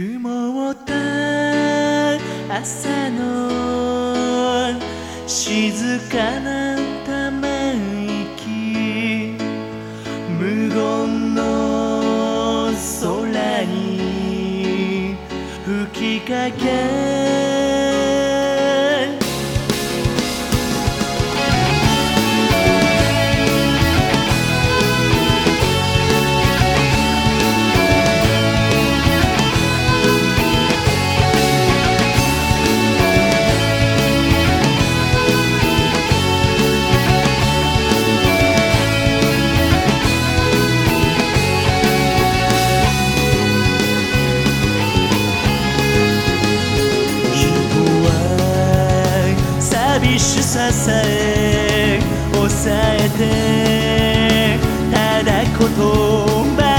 曇った朝の静かな寂しささえ抑えてただ言葉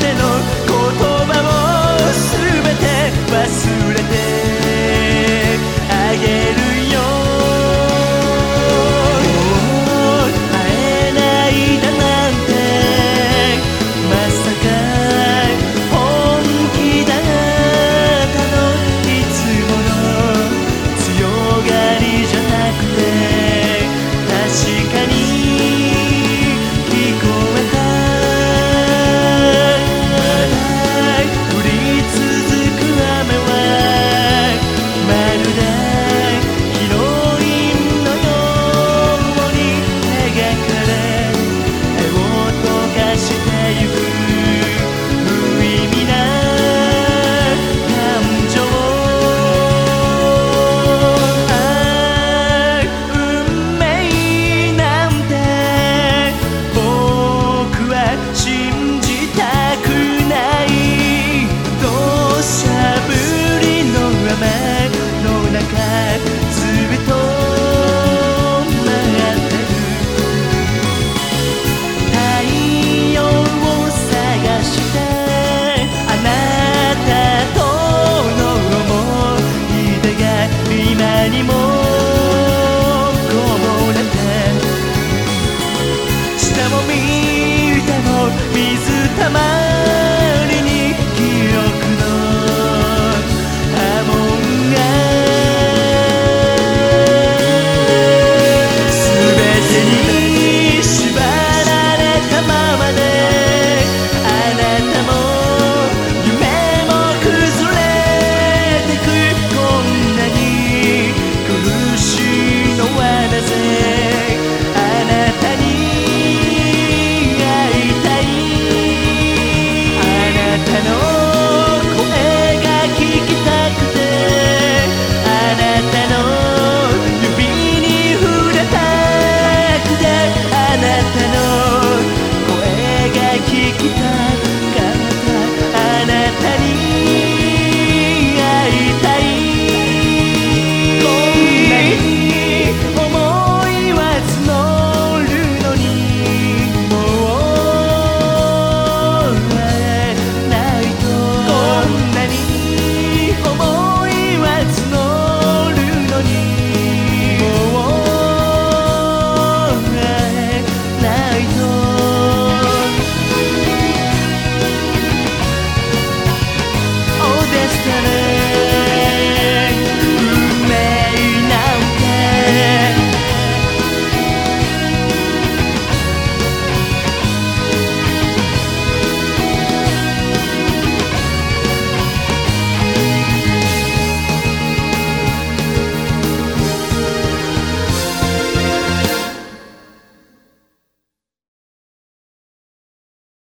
での言葉を全て忘れてにもこぼれて。下も見ても水たまり。